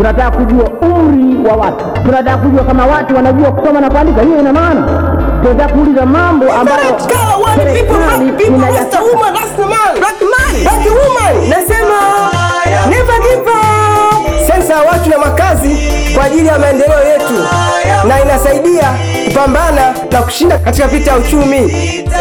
tunataka kujua umri wa watu, tunataka kujua kama watu wanajua kusoma na kuandika. Hiyo ina maana? Tunataka kuuliza mambo ambayo sensa ya watu na makazi kwa ajili ya maendeleo yetu. Na inasaidia kupambana na kushinda katika vita ya uchumi.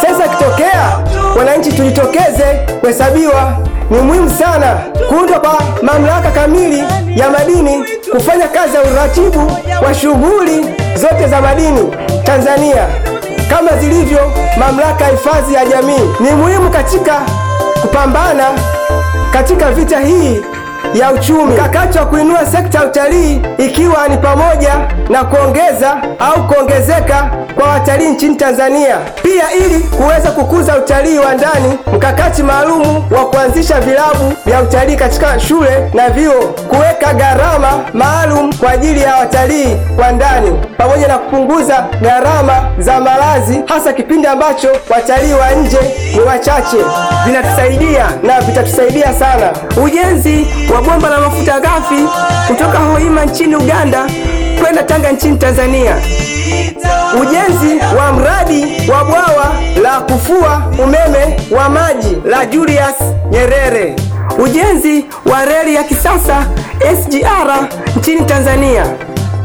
Sensa ikitokea, wananchi tujitokeze kuhesabiwa. Ni muhimu sana kuundwa kwa mamlaka kamili ya madini kufanya kazi ya uratibu wa shughuli zote za madini Tanzania kama zilivyo mamlaka ya hifadhi ya jamii. Ni muhimu katika kupambana katika vita hii ya uchumi. Wa kuinua sekta ya utalii ikiwa ni pamoja na kuongeza au kuongezeka kwa watalii nchini Tanzania. Pia ili kuweza kukuza utalii wa ndani, mkakati maalumu wa kuanzisha vilabu vya utalii katika shule na vyuo, kuweka gharama maalum kwa ajili ya watalii wa ndani, pamoja na kupunguza gharama za malazi, hasa kipindi ambacho watalii wa nje ni wachache. Vinatusaidia na vitatusaidia sana. Ujenzi wa bomba la mafuta ghafi kutoka Hoima nchini Uganda kwenda Tanga nchini Tanzania. Ujenzi wa mradi wa bwawa la kufua umeme wa maji la Julius Nyerere. Ujenzi wa reli ya kisasa SGR nchini Tanzania.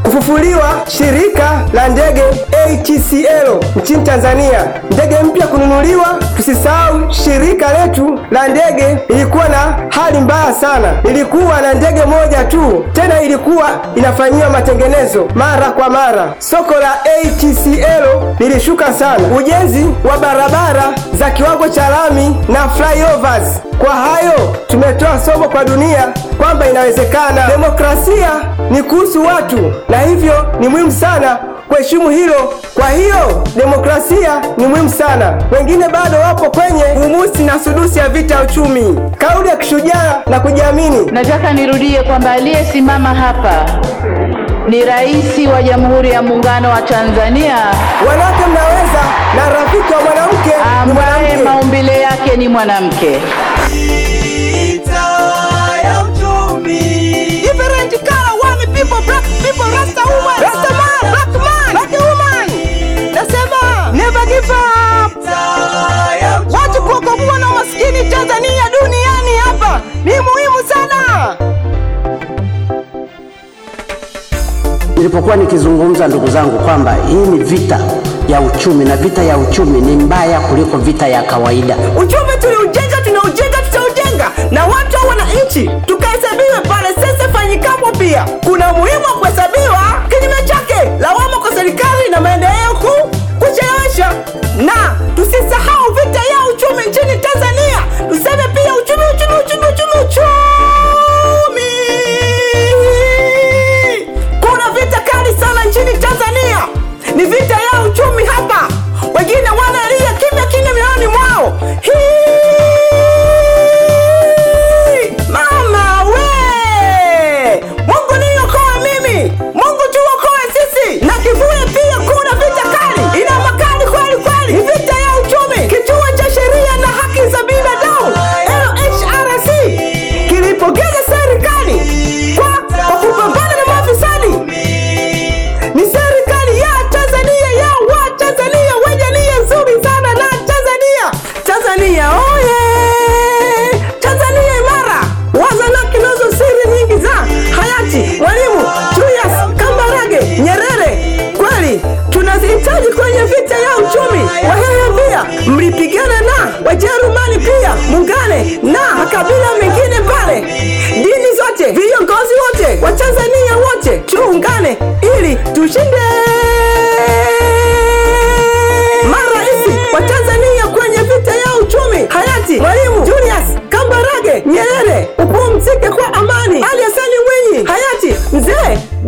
Kufufuliwa shirika la ndege ATCL nchini Tanzania, ndege mpya kununuliwa. Tusisahau shirika letu la ndege ilikuwa na hali mbaya sana, ilikuwa na ndege moja tu, tena ilikuwa inafanyiwa matengenezo mara kwa mara. Soko la ATCL lilishuka sana. Ujenzi wa barabara za kiwango cha lami na flyovers. Kwa hayo tumetoa somo kwa dunia kwamba inawezekana. Demokrasia ni kuhusu watu, na hivyo ni muhimu sana kuheshimu hilo. Kwa hiyo demokrasia ni muhimu sana. Wengine bado wapo kwenye humusi na sudusi ya vita ya uchumi. Kauli ya kishujaa na kujiamini. Nataka nirudie kwamba aliyesimama hapa ni Rais wa Jamhuri ya Muungano wa Tanzania Wanawake mnaweza, na rafiki wa mwanamke ni ambaye mwanamke. maumbile yake ni mwanamke. Nilipokuwa nikizungumza ndugu zangu, kwamba hii ni vita ya uchumi na vita ya uchumi ni mbaya kuliko vita ya kawaida. Uchumi tuliujenga, tunaujenga, tutaujenga, na watu au wananchi tukahesabiwe pale sasa fanyikapo. Pia kuna umuhimu wa kuhesabiwa kinyume chake, lawama kwa serikali na maendeleo ku kuchelewesha, na tusisahau vita ya uchumi nchini Tanzania. Tuseme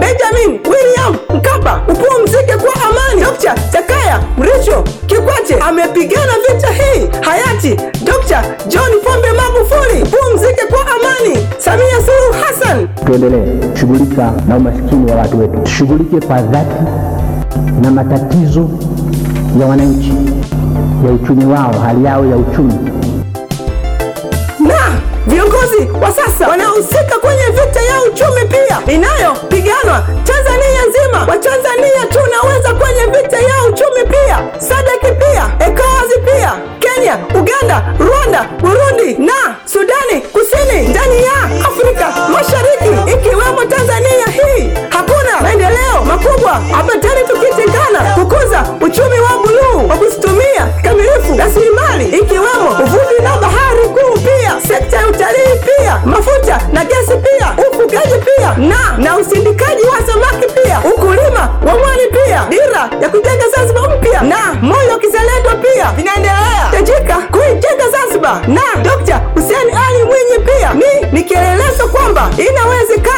Benjamin William Mkapa, upumzike kwa amani. Dr. Jakaya Mrisho Kikwete amepigana vita hii. Hayati Dr. John Pombe Magufuli, upumzike kwa amani. Samia Suluhu Hassan Tuendelee kushughulika na umasikini wa watu wetu, tushughulike kwa dhati na matatizo ya wananchi, ya uchumi wao, hali yao ya uchumi. Viongozi wa sasa wanahusika kwenye vita ya uchumi pia. Inayopiganwa Tanzania nzima. Watanzania tunaweza kwenye vita ya uchumi pia, Sadeki pia, ECOWAS pia, Kenya, Uganda, Rwanda, Burundi na Sudani Kusini. Ndani Zanzibar na Dr. Hussein Ali Mwinyi pia ni ni kielelezo kwamba inawezekana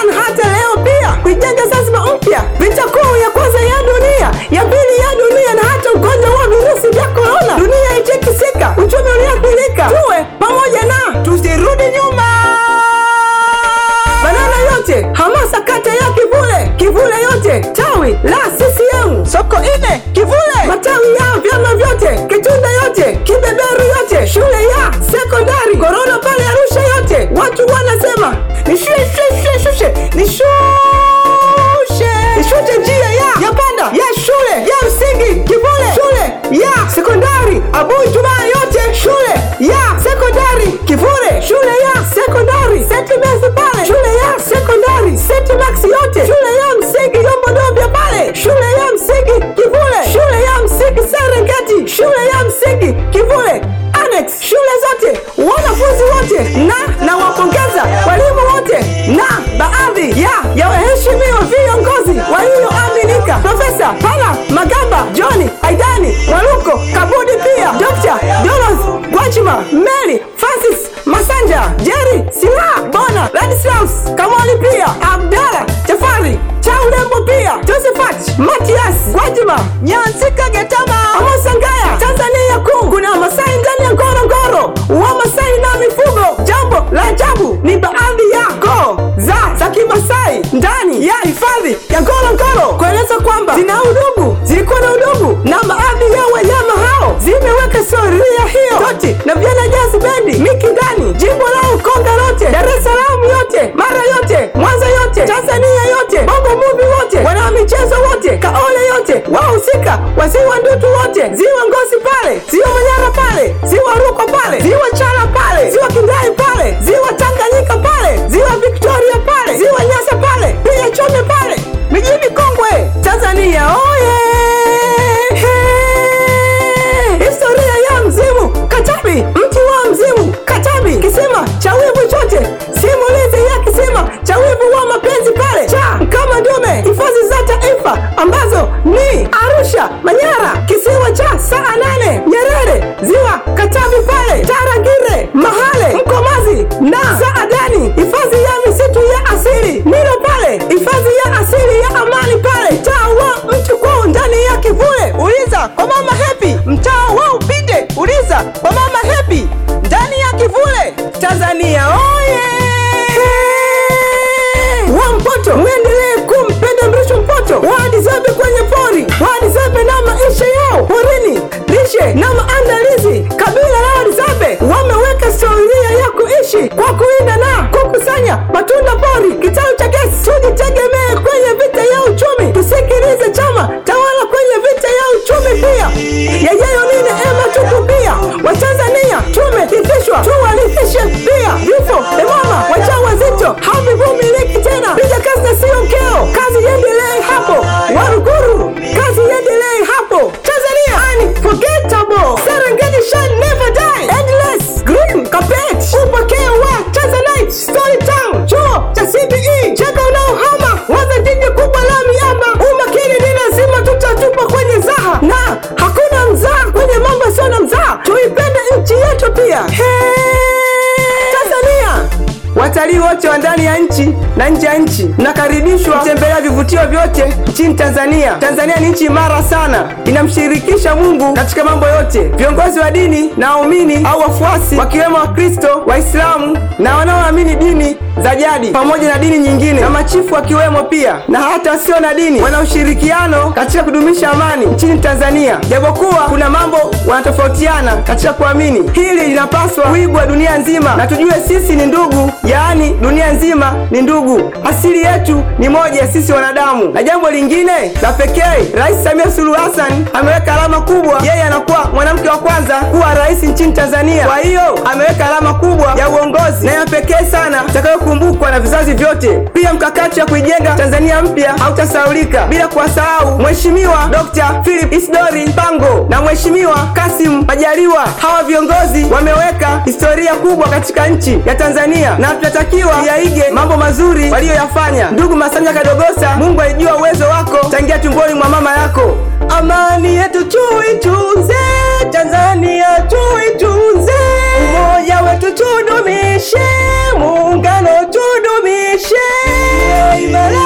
Profesa Pala Magamba, John Aidani Mwaluko Kabudi, pia Dokta Doros Gwajima, Mary Francis Masanja, Jerry Sila Bona, Ladislaus Kamali, pia Abdala Jafari Chaurembo, pia Josephat Matias Gwajima, Nyansika Getama, Amosangaya, Tanzania Kuu. Kuna Masai ndani ya Ngorongoro, Wamasai na mifugo. Jambo la ajabu ni baadhi ya koo za za Kimasai ndani ya hifadhi ya Ngorongoro kueleza kwamba zina udugu, zilikuwa na udugu na baadhi ya wanyama hao, zimeweka historia hiyo toti na vyana Jazz Bendi Miki ndani jimbo la Ukonga lote, Dar es Salaam yote, Mara yote, Mwanza yote, Tanzania yote, Bongo Movie wote, wana michezo wote, Kaole yote, wahusika wa Ziwa Ndutu wote, Ziwa Ngosi pale, Ziwa Manyara pale, Uliza kwa mama Happy, mtaa wa Upinde. Uliza kwa mama Happy ndani ya Kivule. Tanzania oye! wa Mpoto mwendelee kumpenda Mrisho Mpoto, waadizabe kwenye pori, waadizabe na maisha yao porini, lishe na maandalizi. Kabila la Wadizabe wameweka historia ya kuishi kwa kuinda na kukusanya matunda pori. kitao cha gesi, tujitegemee na nje ya nchi. Mnakaribishwa kutembelea vivutio vyote nchini Tanzania. Tanzania ni nchi imara sana, inamshirikisha Mungu katika mambo yote. Viongozi wa dini na waumini au wafuasi, wakiwemo Wakristo, Waislamu na wanaoamini dini za jadi pamoja na dini nyingine, na machifu akiwemo pia, na hata wasio na dini, wana ushirikiano katika kudumisha amani nchini Tanzania, japokuwa kuna mambo wanatofautiana katika kuamini. Hili linapaswa kuigwa dunia nzima, na tujue sisi ni ndugu, yaani dunia nzima ni ndugu. Asili yetu ni moja, sisi wanadamu. Na jambo lingine la pekee, Rais Samia Suluhu Hassan ameweka alama kubwa, yeye anakuwa mwanamke wa kwanza kuwa rais nchini Tanzania. Kwa hiyo ameweka alama kubwa ya uongozi na ya pekee sana kukumbukwa na vizazi vyote. Pia mkakati wa kuijenga Tanzania mpya hautasahaulika bila kuwasahau Mheshimiwa Dr. Philip Isdori Mpango na Mheshimiwa Kasim Majaliwa. Hawa viongozi wameweka historia kubwa katika nchi ya Tanzania na tunatakiwa yaige mambo mazuri waliyoyafanya. Ndugu Masanja Kadogosa, Mungu alijua uwezo wako tangia tumboni mwa mama yako. Amani yetu tuitunze, Tanzania tuitunze. Umoja wetu tudumishe, muungano tudumishe, imara